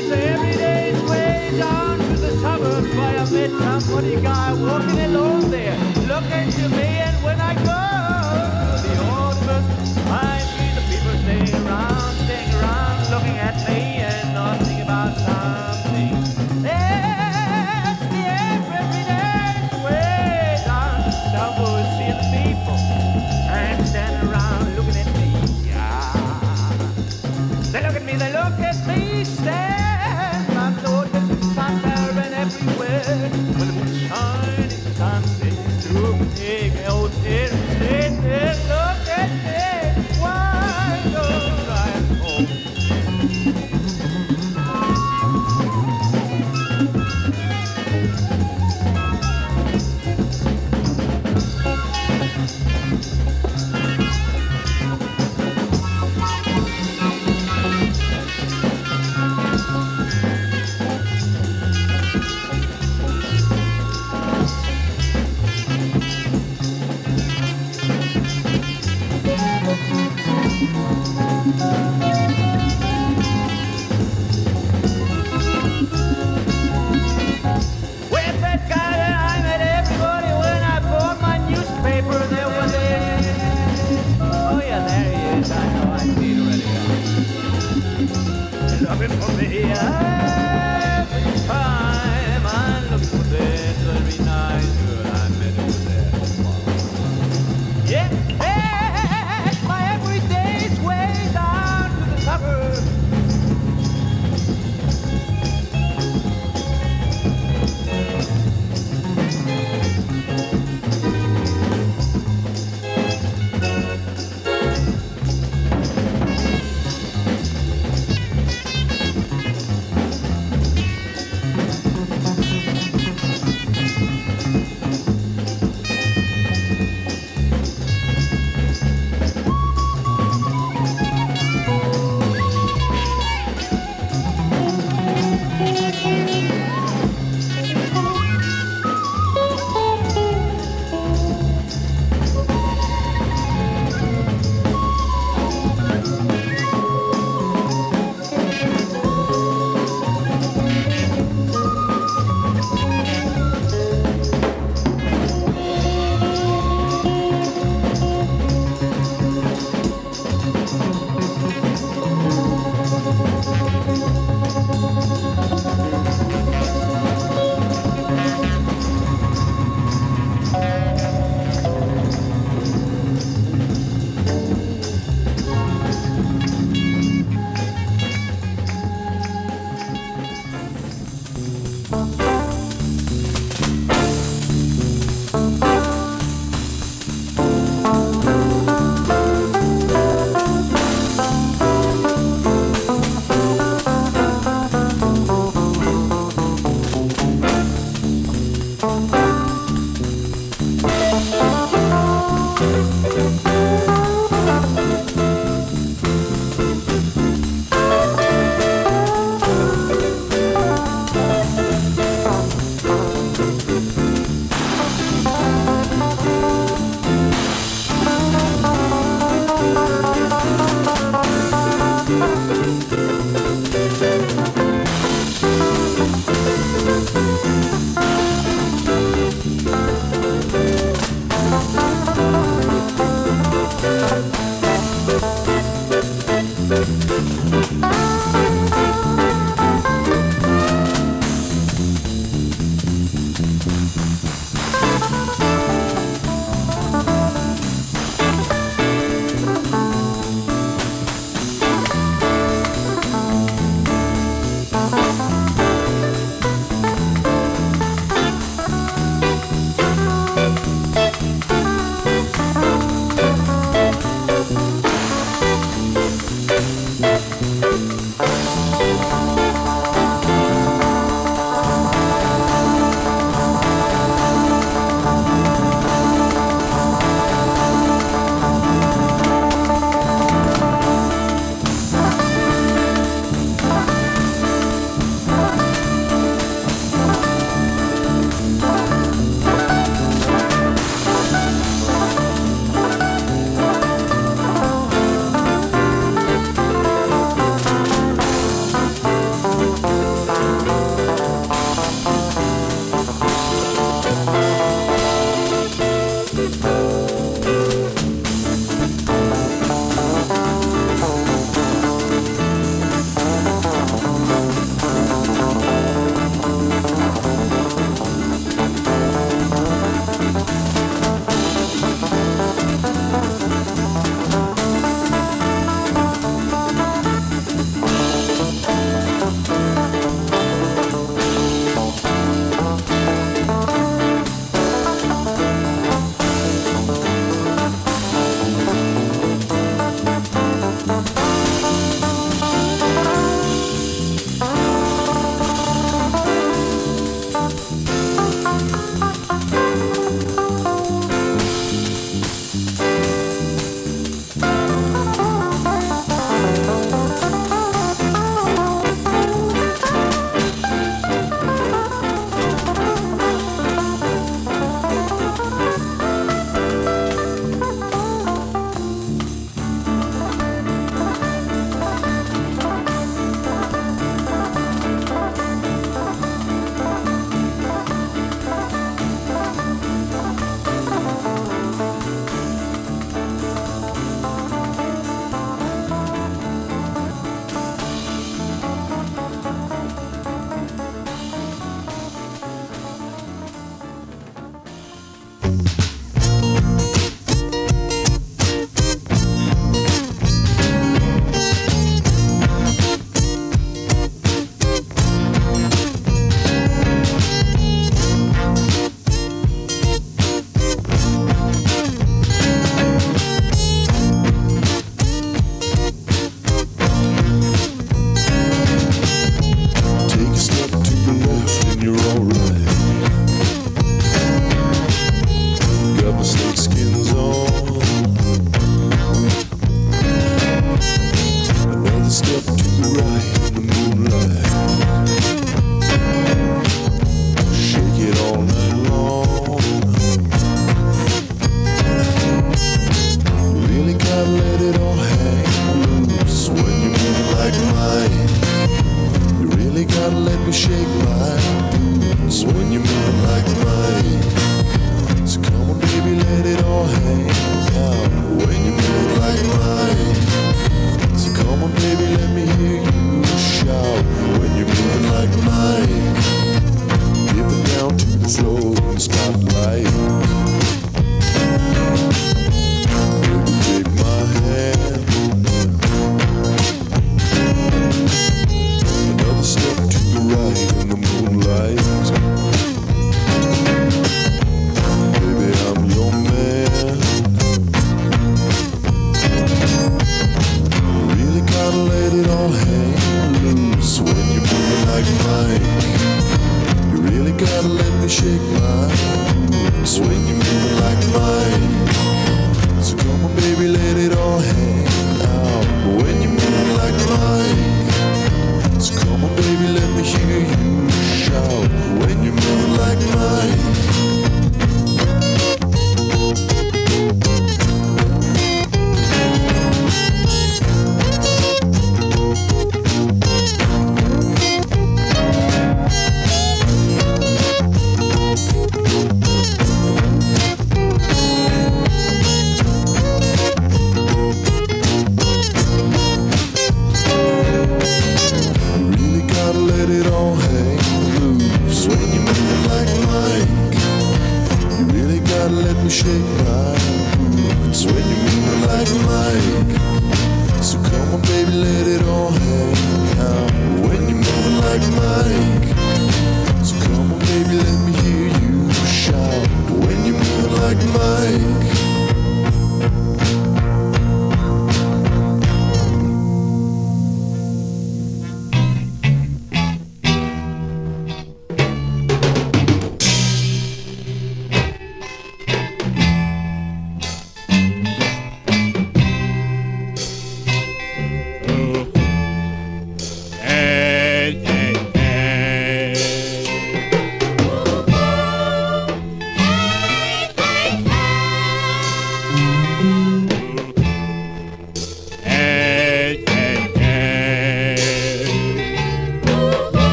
It's a everyday's way down to the suburbs by a midtown some funny guy walking alone there, looking to me and when I go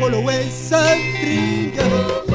follow a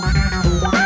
Thank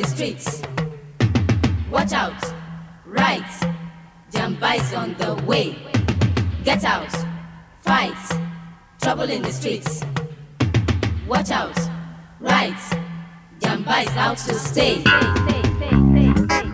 the streets. Watch out, right, Jambais on the way. Get out, fight, trouble in the streets. Watch out, right, Jambais out to stay. stay, stay, stay